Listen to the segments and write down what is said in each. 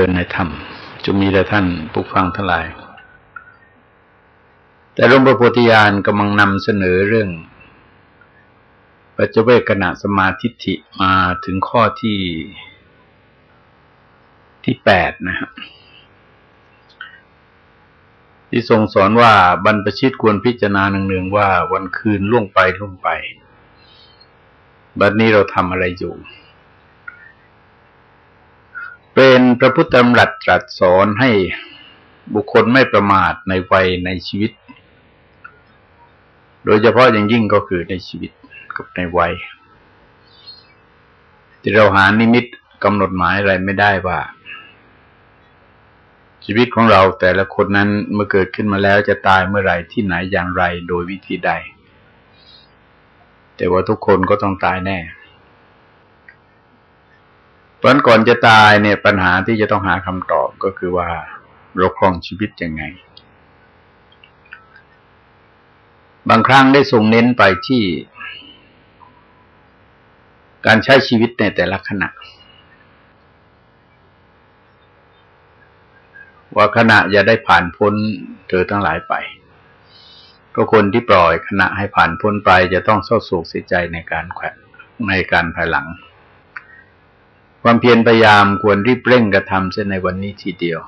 ริญในธรรมจะมีแต่ท่านผู้ฟังทั้งหลาย แต่หลวงพระโพธิญาณกำลังนำเสนอเรื่องปัจเจเวกขณะสมาธิิมาถึงข้อที่ที่แปดนะครับที่ทรงสอนว่าบรรพชิตควรพิจารณาหนึ่งๆว่าวันคืนล่วงไปล่วงไป บัดนี้เราทำอะไรอยู่ เป็นพระพุทธธรรมรัตตรัสสอนให้บุคคลไม่ประมาทในวัยในชีวิต โดยเฉพาะอย่างยิ่งก็คือในชีวิตกับในวัย ที่เราหานิมิตกำหนดหมายอะไรไม่ได้ว่า ชีวิตของเราแต่ละคนนั้นเมื่อเกิดขึ้นมาแล้วจะตายเมื่อไรที่ไหนอย่างไรโดยวิธีใด แต่ว่าทุกคนก็ต้องตายแน่ เพราะก่อนจะตายเนี่ยปัญหาที่จะต้องหาคำตอบก็คือว่าเราครองชีวิตยังไง บางครั้งได้ส่งเน้นไปที่ การใช้ชีวิตในแต่ละขณะ ว่าขณะอย่าได้ผ่านพ้นเธอทั้งหลายไปก็คนที่ปล่อยขณะให้ผ่านพ้นไปจะต้องเศร้าโศกเสียใจในการแขวในการภายหลัง ความเพียรพยายามควรรีบเร่งกระทำเช่นในวันนี้ทีเดียว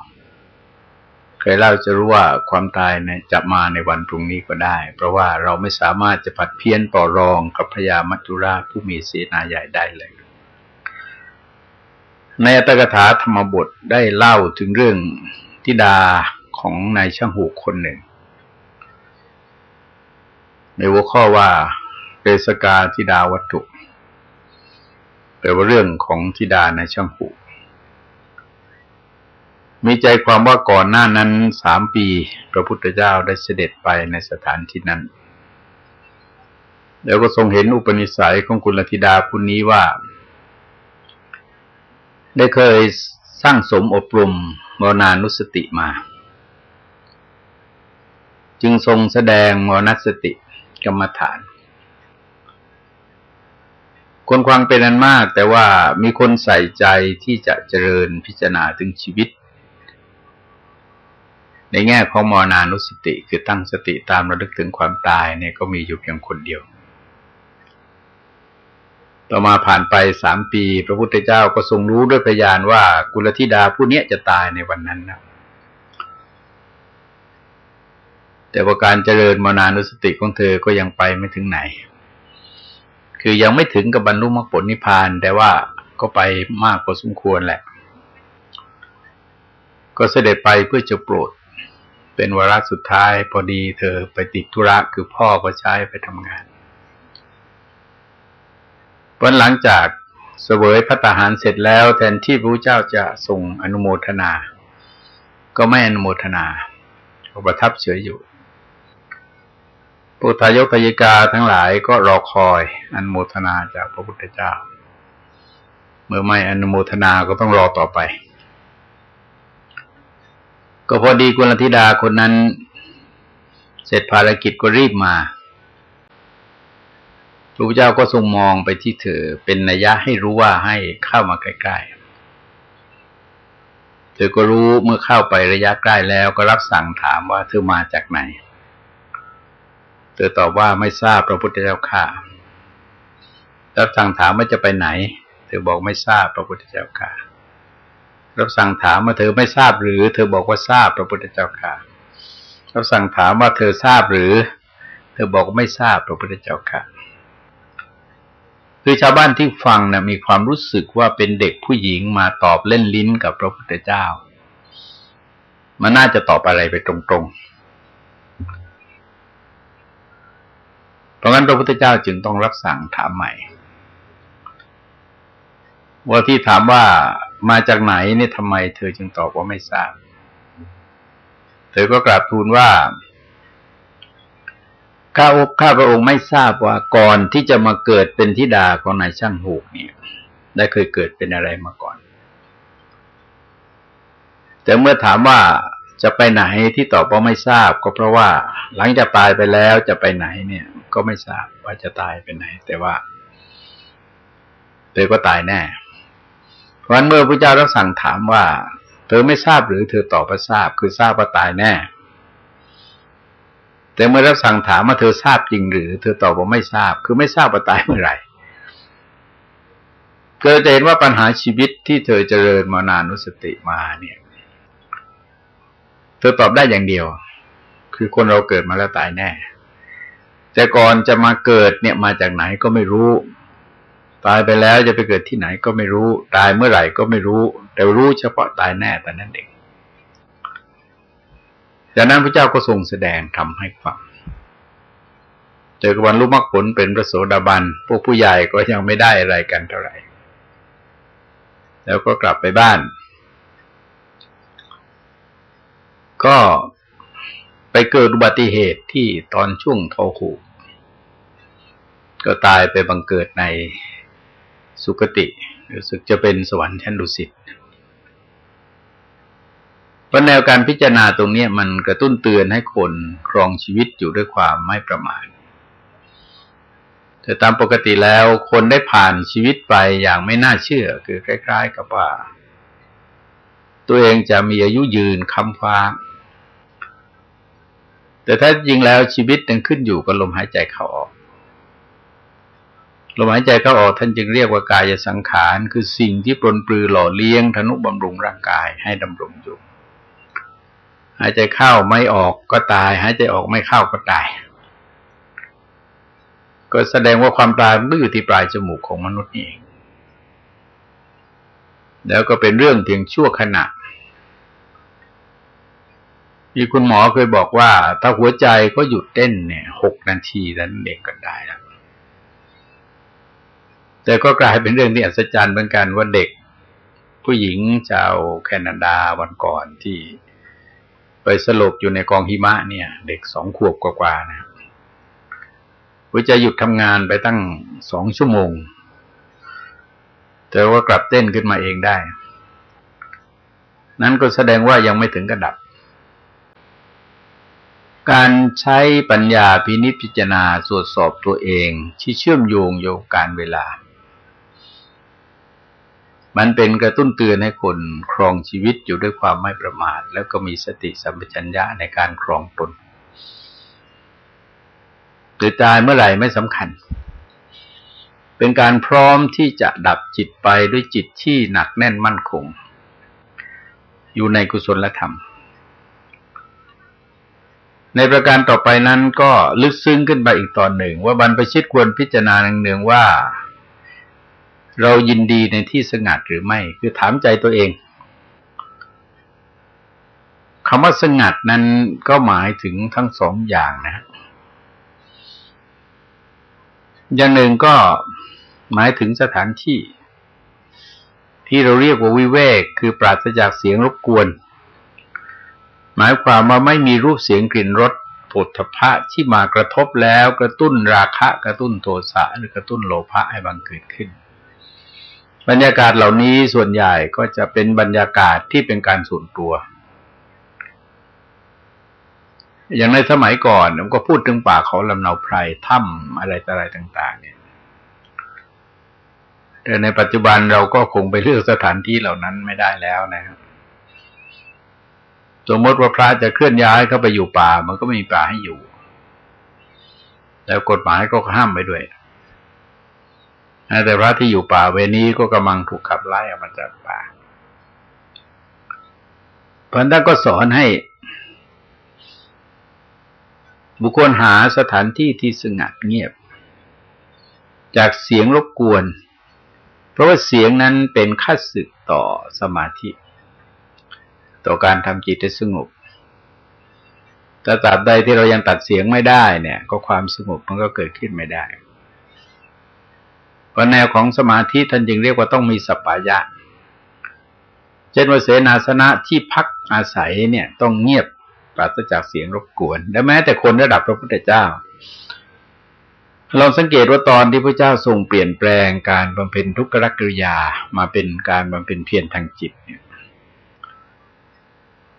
เคยเล่าจะรู้ว่าความตายเนี่ยจะมาในวันพรุ่งนี้ก็ได้ เพราะว่าเราไม่สามารถจะผัดเพี้ยนต่อรองกับพญามัจจุราชผู้มีเสนาใหญ่ได้เลย ในอัตถกถาธรรมบทได้เล่าถึงเรื่องธิดาของนายช่างหูคนหนึ่ง ในหัวข้อว่าเรสกาธิดาวัตถุ แปลว่าเรื่องของธิดาในช่างหูมีใจความว่าก่อนหน้านั้นสามปี พระพุทธเจ้าได้เสด็จไปในสถานที่นั้น แล้วก็ทรงเห็นอุปนิสัยของกุลธิดาผู้นี้ว่า ได้เคยสร้างสมอบรมมรณานุสติมา จึงทรงแสดงมรณสติกรรมฐาน คนควังเป็นอันมาก แต่ว่ามีคนใส่ใจที่จะเจริญพิจารณาถึงชีวิต ในแง่ของมรณานุสติคือตั้งสติตามระลึกถึงความตายเนี่ยก็มีอยู่เพียงคนเดียว ต่อมาผ่านไปสามปี พระพุทธเจ้าก็ทรงรู้ด้วยพยานว่ากุลธิดาผู้นี้จะตายในวันนั้นนะแต่ว่าการเจริญมานานุสติของเธอก็ยังไปไม่ถึงไหน คือยังไม่ถึงกับบรรลุมรรคผลนิพพาน แต่ว่าก็ไปมากพอสมควรแหละ ก็เสด็จไปเพื่อจะโปรด เป็นวาระสุดท้ายพอดีเธอไปติดธุระคือพ่อก็ใช้ไปทำงานวันหลังจากเสวยพระตาหารเสร็จแล้วแทนที่พระเจ้าจะส่งอนุโมทนา ก็ไม่อนุโมทนาก็ประทับเฉยอยู่ ปุถายกทยิกาทั้งหลายก็รอคอยอนุโมทนาจากพระพุทธเจ้า เมื่อไม่อนุโมทนาก็ต้องรอต่อไป ก็พอดีกุลธิดาคนนั้น เสร็จภารกิจก็รีบมาพระพุทธเจ้าก็ทรงมองไปที่เธอเป็นนัยยะให้รู้ว่าให้เข้ามาใกล้ๆ เธอก็รู้เมื่อเข้าไประยะใกล้แล้วก็รับสั่งถามว่าเธอมาจากไหน เธอตอบว่าไม่ทราบพระพุทธเจ้าค่ะรับสั่งถามว่าจะไปไหน เธอบอกไม่ทราบพระพุทธเจ้าค่ะรับสั่งถามว่าเธอไม่ทราบหรือ เธอบอกว่าทราบพระพุทธเจ้าค่ะรับสั่งถามว่าเธอทราบหรือ เธอบอกไม่ทราบพระพุทธเจ้าค่ะคือชาวบ้านที่ฟังนะมีความรู้สึกว่าเป็นเด็กผู้หญิงมาตอบเล่นลิ้นกับพระพุทธเจ้า มันน่าจะตอบอะไรไปตรงๆ เพราะงั้นพระพุทธเจ้าจึงต้องรับสั่งถามใหม่ ว่าที่ถามว่ามาจากไหนเนี่ยทำไม เธอจึงตอบว่าไม่ทราบ เธอก็กราบทูลว่าข้าข้าพระองค์ไม่ทราบว่าก่อนที่จะมาเกิดเป็นธิดาของนายช่างหูกเนี่ย ได้เคยเกิดเป็นอะไรมาก่อน แต่เมื่อถามว่า จะไปไหนที่ตอบว่าไม่ทราบ ก็เพราะว่า หลังจากตายไปแล้วจะไปไหนเนี่ย ก็ไม่ทราบว่าจะตายไปไหน แต่ว่าเธอก็ตายแน่ เพราะนั้นเมื่อพระเจ้ารับสั่งถามว่า เธอไม่ทราบหรือเธอตอบว่าทราบ คือทราบว่าตายแน่ แต่เมื่อรับสั่งถามมาเธอทราบจริงหรือ เธอตอบว่าไม่ทราบ คือไม่ทราบว่าตายเมื่อไหร่เกิดจะเห็นว่าปัญหาชีวิตที่เธอเจริญมานานุสติมาเนี่ย เธอตอบได้อย่างเดียว คือคนเราเกิดมาแล้วตายแน่ แต่ก่อนจะมาเกิดเนี่ยมาจากไหนก็ไม่รู้ ตายไปแล้วจะไปเกิดที่ไหนก็ไม่รู้ ตายเมื่อไหร่ก็ไม่รู้ แต่รู้เฉพาะตายแน่แต่นั้นเองจากนั้นพระเจ้าก็ทรงแสดงทำให้ฟังเจอวันรู้มรรคผลเป็นพระโสดาบัน พวกผู้ใหญ่ก็ยังไม่ได้อะไรกันเท่าไหร่ แล้วก็กลับไปบ้าน ก็ไปเกิดอุบัติเหตุที่ตอนช่วงทอหูก็ตายไปบังเกิดในสุคติรู้สึกจะเป็นสวรรค์ชั้นดุสิตเพราะแนวการพิจารณาตรงนี้มันกระตุ้นเตือนให้คนครองชีวิตอยู่ด้วยความไม่ประมาทแต่ตามปกติแล้วคนได้ผ่านชีวิตไปอย่างไม่น่าเชื่อ คือคล้าย ๆ กับว่า ตัวเองจะมีอายุยืนคำฟ้า แต่ถ้าจริงแล้วชีวิตยังขึ้นอยู่กับลมหายใจเข้าออก ลมหายใจเข้าออกท่านจึงเรียกว่ากายสังขาร คือสิ่งที่ปรนปลือหล่อเลี้ยงธนุบำรุงร่างกายให้ดำรงอยู่ หายใจเข้าไม่ออกก็ตาย หายใจออกไม่เข้าก็ตาย ก็แสดงว่าความตายมันอยู่ที่ปลายจมูกของมนุษย์นี่เอง แล้วก็เป็นเรื่องเพียงชั่วขณะ ที่คุณหมอเคยบอกว่า ถ้าหัวใจก็หยุดเต้นเนี่ยหกนาทีนั้นเด็กก็ได้แล้วแต่ก็กลายเป็นเรื่องที่อัศจรรย์เหมือนกันว่าเด็ก ผู้หญิงชาวแคนาดาวันก่อนที่ไปสลบอยู่ในกองหิมะเนี่ย เด็กสองขวบกว่าๆนะหัวใจหยุดทำงานไปตั้งสองชั่วโมง แต่ว่ากลับเต้นขึ้นมาเองได้ นั้นก็แสดงว่ายังไม่ถึงกระดับ การใช้ปัญญาพินิจพิจารณาตรวจสอบตัวเองที่เชื่อมโยงโยงการเวลา มันเป็นกระตุ้นเตือนให้คนครองชีวิตอยู่ด้วยความไม่ประมาท แล้วก็มีสติสัมปชัญญะในการครองตนรือตายเมื่อไหร่ไม่สำคัญ เป็นการพร้อมที่จะดับจิตไปด้วยจิตที่หนักแน่นมั่นคง อยู่ในกุศลธรรม ในประการต่อไปนั้นก็ลึกซึ้งขึ้นไปอีกตอนหนึ่ง ว่าบรรพชิตควรพิจารณาเนืองๆว่า เรายินดีในที่สงัดหรือไม่ คือถามใจตัวเองคำว่าสงัดนั้นก็หมายถึงทั้งสองอย่างนะ อย่างหนึ่งก็หมายถึงสถานที่ ที่เราเรียกว่าวิเวกคือปราศจากเสียงรบกวน หมายความว่าไม่มีรูปเสียงกลิ่นรสปุถะพะที่มากระทบแล้วกระตุ้นราคะกระตุ้นโทสะหรือกระตุ้นโลภะให้บังเกิดขึ้น บรรยากาศเหล่านี้ส่วนใหญ่ก็จะเป็นบรรยากาศที่เป็นการส่วนตัว อย่างในสมัยก่อนผมก็พูดถึงป่าเขาลำเนาไพรถ้ำอะไรอะไรต่าง ๆ เนี่ยแต่ในปัจจุบันเราก็คงไปเลือกสถานที่เหล่านั้นไม่ได้แล้วนะครับ สมมติว่าพระจะเคลื่อนย้ายเข้าไปอยู่ป่า มันก็ไม่มีป่าให้อยู่ แล้วกฎหมายก็ห้ามไปด้วยแต่พระที่อยู่ป่าเวนี้ก็กำลังถูกขับไล่ออกมาจากป่าพันธะก็สอนให้ บุคคลหาสถานที่ที่สงัดเงียบ จากเสียงรบกวน เพราะว่าเสียงนั้นเป็นค่าศึกต่อสมาธิ ต่อการทำจิตให้สงบแต่ตราบใดที่เรายังตัดเสียงไม่ได้เนี่ย ก็ความสงบมันก็เกิดขึ้นไม่ได้เพราะแนวของสมาธิท่านจึงเรียกว่าต้องมีสัปปายะ เช่นว่าเสนาสนะที่พักอาศัยเนี่ย ต้องเงียบปราศจากเสียงรบกวน และแม้แต่คนระดับพระพุทธเจ้า เราสังเกตว่าตอนที่พระเจ้าทรงเปลี่ยนแปลงการบำเพ็ญทุกขกริยามาเป็นการบำเพ็ญเพียรทางจิตเนี่ย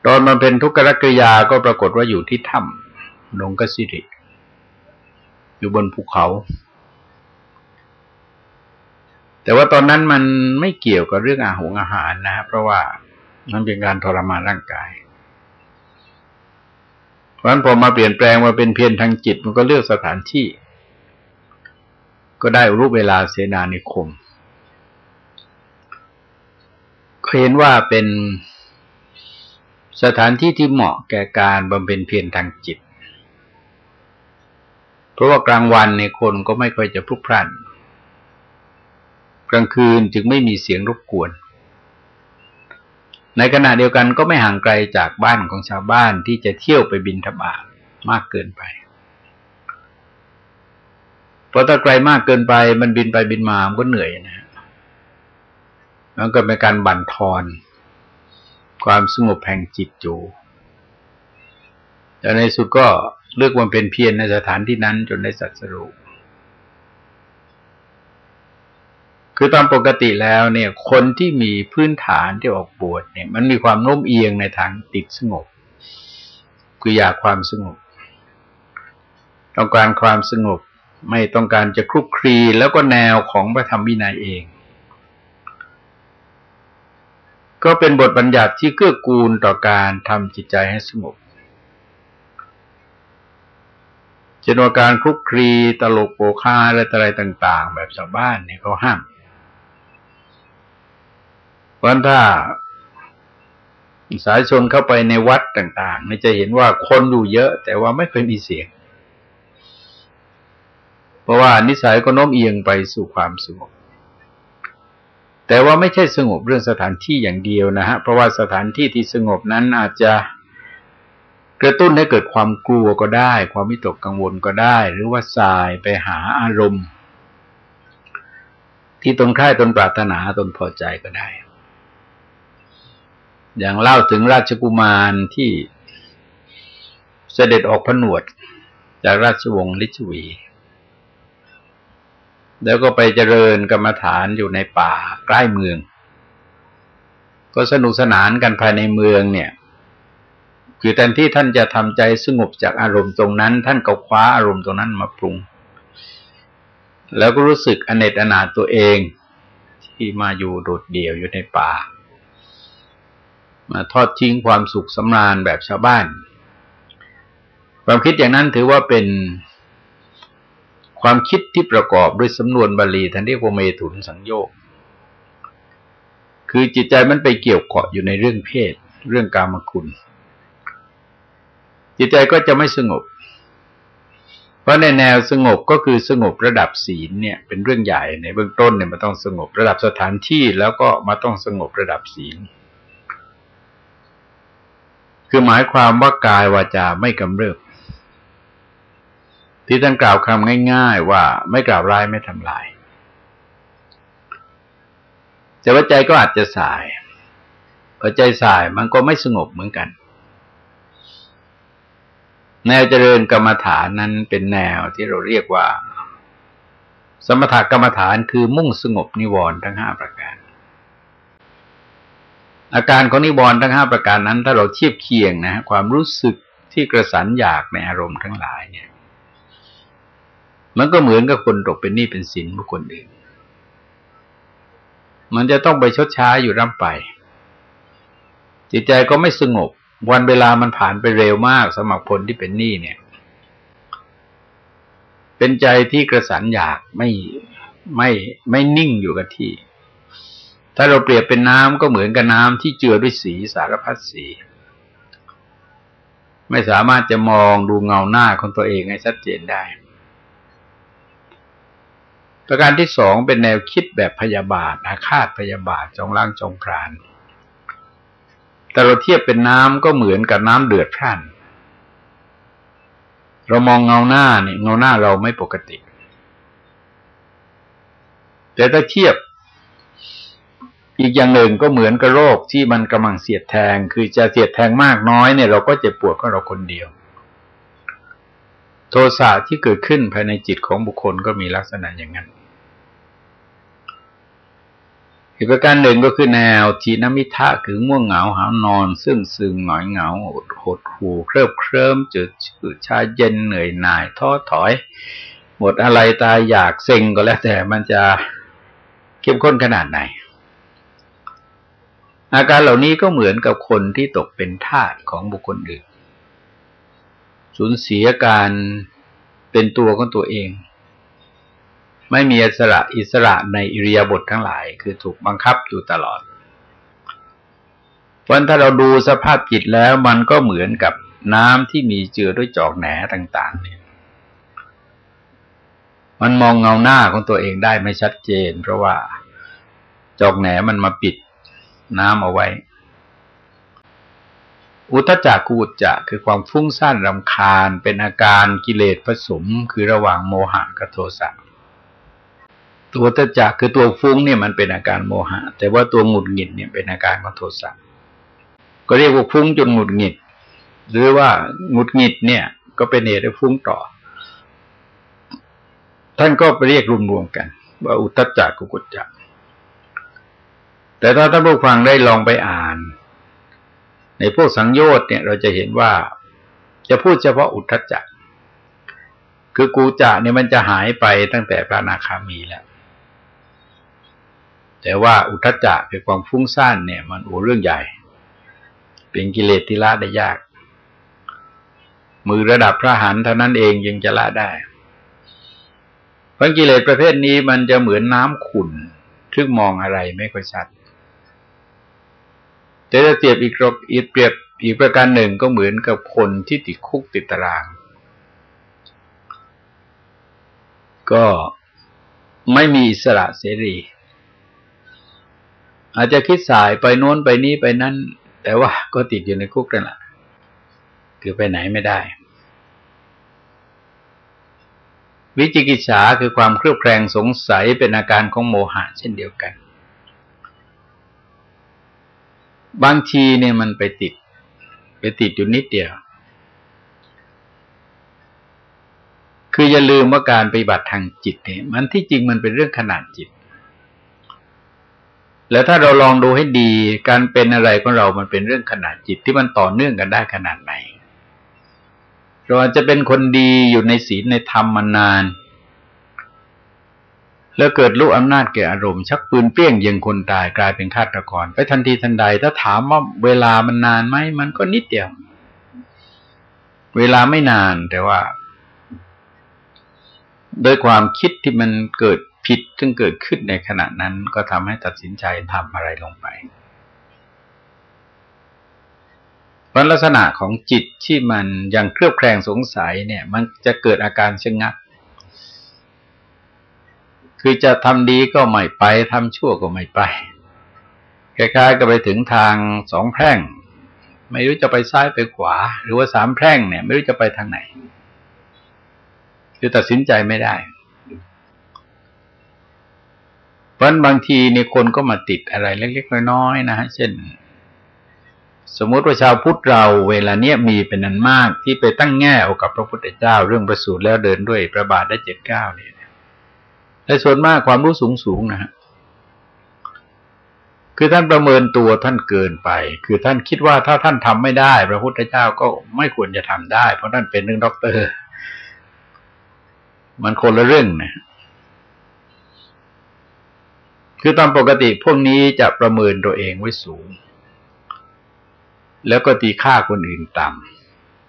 ตอนบำเพ็ญทุกขกริยาก็ปรากฏว่าอยู่ที่ถ้ำนงกสิริ อยู่บนภูเขา แต่ว่าตอนนั้นมันไม่เกี่ยวกับเรื่องอาหงอาหารนะเพราะว่านั่นเป็นการทรมานร่างกาย เพราะฉะนั้นพอมาเปลี่ยนแปลงมาเป็นเพียรทางจิต มันก็เลือกสถานที่ ก็ได้รูปเวลาเสนานิคมเห็นว่าเป็น สถานที่ที่เหมาะแก่การบำเพ็ญเพียรทางจิต เพราะว่ากลางวันในคนก็ไม่ค่อยจะพลุกพล่านกลางคืนจึงไม่มีเสียงรบกวน ในขณะเดียวกันก็ไม่ห่างไกลจากบ้านของชาวบ้านที่จะเที่ยวไปบินทบาทมากเกินไป เพราะถ้าไกลมากเกินไปมันบินไปบินมามันก็เหนื่อยนะมันก็เป็นการบั่นทอน ความสงบแห่งจิตอยู่แต่ในสุดก็เลือกวันเป็นเพียรในสถานที่นั้นจนได้สัตสรุปคือตามปกติแล้วเนี่ย คนที่มีพื้นฐานที่ออกบวชเนี่ย มันมีความโน้มเอียงในทางติดสงบ คืออยากความสงบ ต้องการความสงบไม่ต้องการจะคลุกคลีแล้วก็แนวของพระธรรมวินัยเอง ก็เป็นบทบัญญัติที่เกื้อกูลต่อการทำจิตใจให้สงบจนว่าการคลุกคลีตลกโปคาอะไรอะไรต่าง ๆ แบบชาวบ้านเนี่ยเขาห้ามพราะถ้าสายชนเข้าไปในวัดต่างๆนี่จะเห็นว่าคนอยู่เยอะ แต่ว่าไม่เคยมีเสียง เพราะว่านิสัยก็โน้มเอียงไปสู่ความสงบ แต่ว่าไม่ใช่สงบเรื่องสถานที่อย่างเดียวนะฮะ เพราะว่าสถานที่ที่สงบนั้นอาจจะกระตุ้นให้เกิดความกลัวก็ได้ ความมิตกกังวลก็ได้ หรือว่าสายไปหาอารมณ์ ที่ตนค่ายตนปรารถนาตนพอใจก็ได้ อย่างเล่าถึงราชกุมารที่เสด็จออกผนวดจากราชวงศ์ลิชวี แล้วก็ไปเจริญกรรมฐานอยู่ในป่าใกล้เมือง ก็สนุกสนานกันภายในเมืองเนี่ย คือแทนที่ท่านจะทำใจสงบจากอารมณ์ตรงนั้น ท่านก็คว้าอารมณ์ตรงนั้นมาปรุง แล้วก็รู้สึกอเนจอนาตัวเอง ที่มาอยู่โดดเดี่ยวอยู่ในป่า มาทอดทิ้งความสุขสำราญแบบชาวบ้าน ความคิดอย่างนั้นถือว่าเป็น ความคิดที่ประกอบด้วยสำนวนบาลีท่านเรียกว่าเมถุนสังโยกคือจิตใจมันไปเกี่ยวเกาะอยู่ในเรื่องเพศ เรื่องกามคุณ จิตใจก็จะไม่สงบ เพราะในแนวสงบก็คือสงบระดับศีลเนี่ย เป็นเรื่องใหญ่ในเบื้องต้นเนี่ยมันต้องสงบระดับสถานที่แล้วก็มาต้องสงบระดับศีล คือหมายความว่ากายวาจาไม่กำเริบ ที่ท่านกล่าวคำง่ายๆว่าไม่กล่าวร้ายไม่ทำลาย แต่ว่าใจก็อาจจะสายพอใจสายมันก็ไม่สงบเหมือนกัน แนวเจริญกรรมฐานนั้นเป็นแนวที่เราเรียกว่า สมถกรรมฐานคือมุ่งสงบนิวรณ์ทั้งห้าประการ อาการของนิวรณ์ทั้งห้าประการนั้น ถ้าเราเทียบเคียงนะ ความรู้สึกที่กระสันอยากในอารมณ์ทั้งหลายเนี่ย มันก็เหมือนกับคนตกเป็นหนี้เป็นสินบุคคลอื่น มันจะต้องไปชดใช้อยู่ร่ำไป จิตใจก็ไม่สงบ วันเวลามันผ่านไปเร็วมากสมัครคนที่เป็นหนี้เนี่ย เป็นใจที่กระสันอยากไม่ไม่ไม่นิ่งอยู่กับที่ ถ้าเราเปรียบเป็นน้ำก็เหมือนกับน้ำที่เจือด้วยสีสารพัดสีไม่สามารถจะมองดูเงาหน้าของตัวเองให้ชัดเจนได้ ประการที่สองเป็นแนวคิดแบบพยาบาท อาฆาตพยาบาทจองล่างจองพราน แต่เราเทียบเป็นน้ำก็เหมือนกับน้ำเดือดพร่าน เรามองเงาหน้าเนี่ยเงาหน้าเราไม่ปกติ แต่ถ้าเทียบอีกอย่างหนึ่งก็เหมือนกับโรคที่มันกำลังเสียดแทง คือจะเสียดแทงมากน้อยเนี่ยเราก็เจ็บปวดก็เราคนเดียว โทสะที่เกิดขึ้นภายในจิตของบุคคลก็มีลักษณะอย่างนั้น อีกประการหนึ่งก็คือแนวทีนมิทะคือง่วงเหงาหานอน ซึ่งซึงหงอยเหงาหดหูเคริบเคลิ้มจืดชืดชาเย็นเหนื่อยหน่ายท้อถอย หมดอะไรตายอยากเซ็งก็แล้วแต่มันจะเข้มข้นขนาดไหน อาการเหล่านี้ก็เหมือนกับคนที่ตกเป็นทาสของบุคคลอื่น สูญเสียการเป็นตัวของตัวเอง ไม่มีอิสระอิสระในอิริยาบถททั้งหลาย คือถูกบังคับอยู่ตลอด เพราะถ้าเราดูสภาพจิตแล้วมันก็เหมือนกับน้ำที่มีเจือด้วยจอกแหนต่างๆเนี่ยมันมองเงาหน้าของตัวเองได้ไม่ชัดเจน เพราะว่าจอกแหนมันมาปิดน้ำเอาไว้ อุตจักกุจจะคือความฟุ้งซ่านรำคาญ เป็นอาการกิเลสผสมคือระหว่างโมหะกับโทสะตัวตจักคือตัวฟุ้งเนี่ยมันเป็นอาการโมหะ แต่ว่าตัวหงุดหงิดเนี่ยเป็นอาการของโทสะก็เรียกว่าฟุ้งจนหงุดหงิด หรือว่าหงุดหงิดเนี่ย ก็เป็นเหตุให้ฟุ้งต่อ ท่านก็ไปเรียกรวมๆกัน ว่าอุตจักกุจจะแต่ถ้าท่านผู้ฟังได้ลองไปอ่าน ในพวกสังโยชน์เนี่ยเราจะเห็นว่าจะพูดเฉพาะอุทธจักคือกูจะเนี่ยมันจะหายไปตั้งแต่พระนาคามีแล้ว แต่ว่าอุทธจักคือความฟุ้งซ่านเนี่ย มันโอ้เรื่องใหญ่ เป็นกิเลสที่ละได้ยาก มือระดับพระหันเท่านั้นเองยังจะละได้เพราะกิเลสประเภทนี้มันจะเหมือนน้ำขุ่นซึ่งมองอะไรไม่ค่อยชัด แต่ถ้าเปรียบอีกอีกเปรียบอีกประการหนึ่งก็เหมือนกับคนที่ติดคุกติดตาราง ก็ไม่มีอิสระเสรี อาจจะคิดสายไปโน้นไปนี้ไปนั้น แต่ว่าก็ติดอยู่ในคุกนั่นแหละคือไปไหนไม่ได้ วิจิกิจฉาคือความเครือบแคลงสงสัยเป็นอาการของโมหะเช่นเดียวกัน บางทีเนี่ยมันไปติด ไปติดอยู่นิดเดียว คืออย่าลืมว่าการปฏิบัติทางจิตเนี่ย มันที่จริงมันเป็นเรื่องขนาดจิต แล้วถ้าเราลองดูให้ดี การเป็นอะไรของเรามันเป็นเรื่องขนาดจิตที่มันต่อเนื่องกันได้ขนาดไหนเราอาจจะเป็นคนดีอยู่ในศีลในธรรมมานาน แล้วเกิดรู้อำนาจแก่อารมณ์ชักปืนเปี้ยงยิงคนตายกลายเป็นฆาตกร ไปทันทีทันใด ถ้าถามว่าเวลามันนานไหมมันก็นิดเดียว เวลาไม่นานแต่ว่าโดยความคิดที่มันเกิดผิดซึ่งเกิดขึ้นในขณะนั้นก็ทำให้ตัดสินใจทำอะไรลงไปเพราะลักษณะของจิตที่มันยังเครือบแคลงสงสัยเนี่ย มันจะเกิดอาการชะงัก คือจะทำดีก็ไม่ไปทำชั่วก็ไม่ไปคล้ายๆก็ไปถึงทางสองแพร่ง ไม่รู้จะไปซ้ายไปขวา หรือว่าสามแพร่งเนี่ย ไม่รู้จะไปทางไหน คือตัดสินใจไม่ได้ เพราะบางทีเนี่ยคนก็มาติดอะไรเล็กๆน้อยๆนะฮะเช่น สมมติว่าชาวพุทธเราเวลาเนี้ยมีเป็นนันมากที่ไปตั้งแง่เอากับพระพุทธเจ้า เรื่องประสูติแล้วเดินด้วยพระบาทได้เจ็ดเก้าเนี่ย แต่ส่วนมากความรู้สูงสูงนะฮะคือท่านประเมินตัวท่านเกินไป คือท่านคิดว่าถ้าท่านทำไม่ได้ พระพุทธเจ้าก็ไม่ควรจะทำได้ เพราะท่านเป็นเรื่องด็อกเตอร์ มันคนละเรื่องนะคือตามปกติพวกนี้จะประเมินตัวเองไว้สูง แล้วก็ตีค่าคนอื่นต่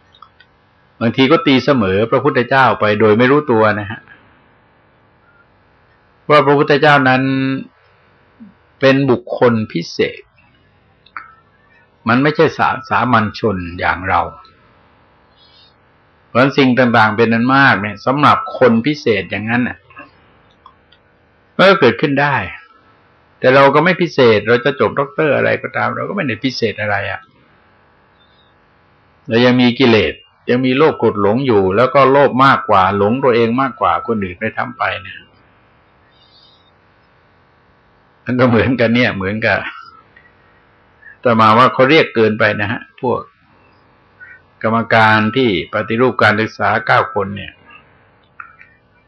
ำบางทีก็ตีเสมอพระพุทธเจ้าไปโดยไม่รู้ตัวนะฮะ ว่าพระพุทธเจ้านั้นเป็นบุคคลพิเศษ มันไม่ใช่สาสามัญชนอย่างเรา เพราะสิ่งต่างๆเป็นนั้นมากเนี่ยสำหรับคนพิเศษอย่างนั้นน่ะมันก็เกิดขึ้นได้ แต่เราก็ไม่พิเศษ เราจะจบด็อกเตอร์อะไรก็ตาม เราก็ไม่ได้พิเศษอะไรอะ่ะเรายังมีกิเลสยังมีโลภกดหลงอยู่ แล้วก็โลภมากกว่า หลงตัวเองมากกว่าคนอื่นไปทำไปเนี่ย มันก็เหมือนกันเนี่ย เหมือนกับแต่มาว่าเขาเรียกเกินไปนะฮะ พวก กรรมการที่ปฏิรูปการศึกษาเก้าคนเนี่ย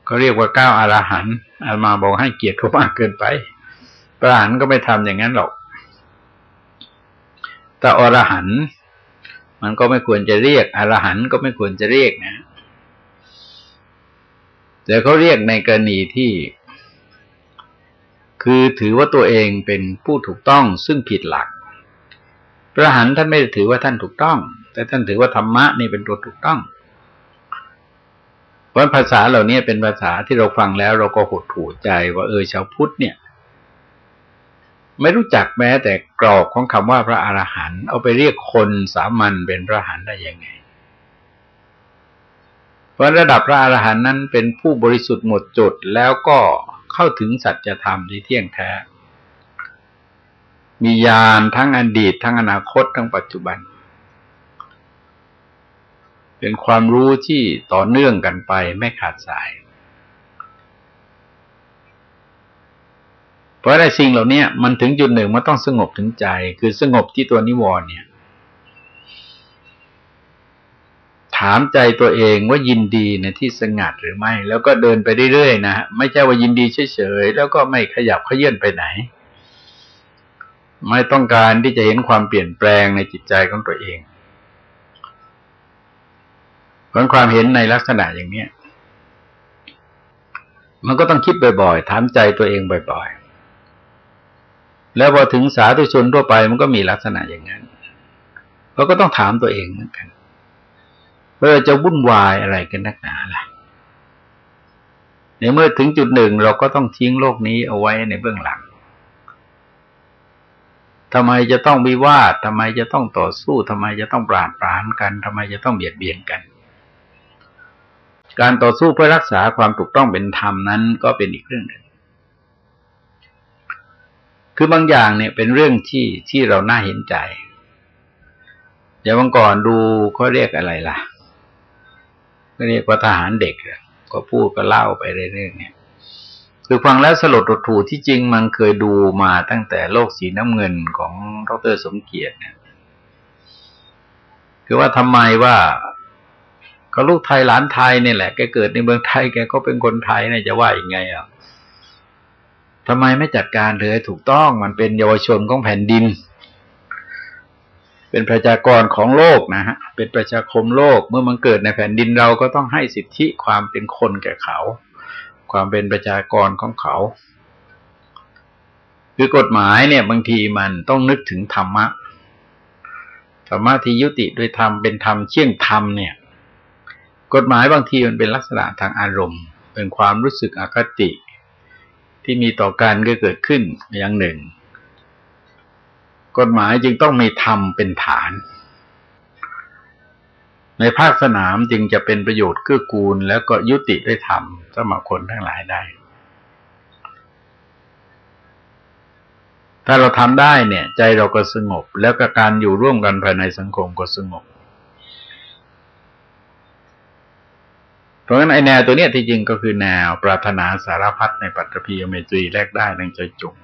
ก็เรียกว่าเก้าอารหันต์อามาบอกให้เกียรติเขามากเกินไปพระอรหันต์ก็ไม่ทำอย่างนั้นหรอก แต่อรหันต์มันก็ไม่ควรจะเรียกอรหันต์ก็ไม่ควรจะเรียกนะแต่เขาเรียกในกรณีที่ คือถือว่าตัวเองเป็นผู้ถูกต้องซึ่งผิดหลัก พระหันท่านไม่ได้ถือว่าท่านถูกต้อง แต่ท่านถือว่าธรรมะนี่เป็นตัวถูกต้องเพราะภาษาเหล่านี้เป็นภาษาที่เราฟังแล้ว เราก็หดหูใจว่าเออชาวพุทธเนี่ย ไม่รู้จักแม้แต่กรอบของคำว่าพระอรหันต์เอาไปเรียกคนสามัญเป็นพระหันได้ยังไงเพราะระดับพระอรหันต์นั้นเป็นผู้บริสุทธิ์หมดจดแล้วก็ เข้าถึงสัจธรรมที่เที่ยงแท้ มีญาณทั้งอดีต ทั้งอนาคตทั้งปัจจุบัน เป็นความรู้ที่ต่อเนื่องกันไปไม่ขาดสาย เพราะในสิ่งเหล่านี้มันถึงจุดหนึ่งมันต้องสงบถึงใจ คือสงบที่ตัวนิวรณ์เนี่ย ถามใจตัวเองว่ายินดีในที่สงัดหรือไม่ แล้วก็เดินไปเรื่อยๆนะไม่ใช่ว่ายินดีเฉยๆแล้วก็ไม่ขยับเขยื่นไปไหน ไม่ต้องการที่จะเห็นความเปลี่ยนแปลงในจิตใจของตัวเองผลความเห็นในลักษณะอย่างนี้มันก็ต้องคิดบ่อยๆถามใจตัวเองบ่อยๆ แล้วพอถึงสาธุชนทั่วไปมันก็มีลักษณะอย่างนั้นเราก็ต้องถามตัวเองเหมือนกัน ว่าจะวุ่นวายอะไรกันนักหนาล่ะในเมื่อถึงจุดหนึ่งเราก็ต้องทิ้งโลกนี้เอาไว้ในเบื้องหลังทำไมจะต้องวิวาททำไมจะต้องต่อสู้ทำไมจะต้องปราดปรานกันทำไมจะต้องเบียดเบียนกัน การต่อสู้เพื่อรักษาความถูกต้องเป็นธรรมนั้นก็เป็นอีกเรื่องหนึ่ง คือบางอย่างเนี่ยเป็นเรื่องที่ที่เราน่าเห็นใจ เดี๋ยวบางก่อนดูเขาเรียกอะไรล่ะ เรียกว่าทหารเด็กก็พูดก็เล่าไปเรื่อยๆเนี่ยคือฟังแล้วสลดหดถูที่จริงมันเคยดูมาตั้งแต่โลกสีน้ำเงินของดรสมเกียรติเนี่ยคือว่าทำไมว่าก็ลูกไทยหลานไทยเนี่ยแหละแกเกิดในเมืองไทยแกก็เป็นคนไทยเนี่ยจะว่าอย่างไงอะทำไมไม่จัดการเลยถูกต้องมันเป็นเยาวชนของแผ่นดิน เป็นประชากรของโลกนะฮะ เป็นประชาคมโลก เมื่อมันเกิดในแผ่นดินเราก็ต้องให้สิทธิความเป็นคนแก่เขา ความเป็นประชากรของเขา คือกฎหมายเนี่ยบางทีมันต้องนึกถึงธรรมะ ธรรมะที่ยุติด้วยธรรมเป็นธรรมเชี่ยงธรรมเนี่ย กฎหมายบางทีมันเป็นลักษณะทางอารมณ์ เป็นความรู้สึกอคติที่มีต่อการก็เกิดขึ้นอย่างหนึ่ง กฎหมายจึงต้องมีธรรมเป็นฐาน ในภาคสนามจึงจะเป็นประโยชน์เกื้อกูล แล้วก็ยุติด้วยธรรมสมคนทั้งหลายได้ ถ้าเราทำได้เนี่ย ใจเราก็สงบ แล้วก็การอยู่ร่วมกันภายในสังคมก็สงบเพราะฉะนั้นไอแนวตัวเนี้ยที่จริงก็คือแนวปรารถนาสารพัดในปัตตภีอเมตรีแลกได้ในใจจุง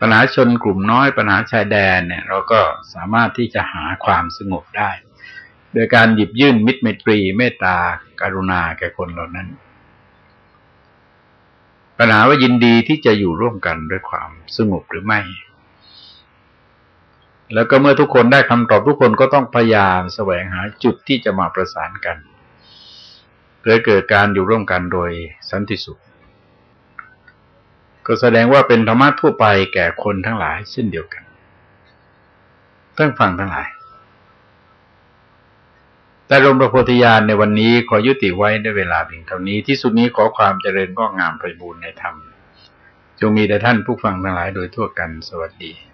ปัญหาชนกลุ่มน้อยปัญหาชายแดนเนี่ย เราก็สามารถที่จะหาความสงบได้ โดยการหยิบยื่นมิตรเมตรีเมตตาการุณาแก่คนเหล่านั้น ปัญหาว่ายินดีที่จะอยู่ร่วมกันด้วยความสงบหรือไม่ แล้วก็เมื่อทุกคนได้คำตอบทุกคนก็ต้องพยายามแสวงหาจุดที่จะมาประสานกันเพื่อเกิดการอยู่ร่วมกันโดยสันติสุข ก็แสดงว่าเป็นธรรมะทั่วไปแก่คนทั้งหลายเช่นเดียวกันตั้งฟังทั้งหลาย แต่รมประโพธิญาณในวันนี้ขอยุติไว้ในเวลาเพียงเท่านี้ ที่สุดนี้ขอความเจริญก็งามไปบูรณนธรรม จงมีแด่ท่านผู้ฟังทั้งหลายโดยทั่วกันสวัสดี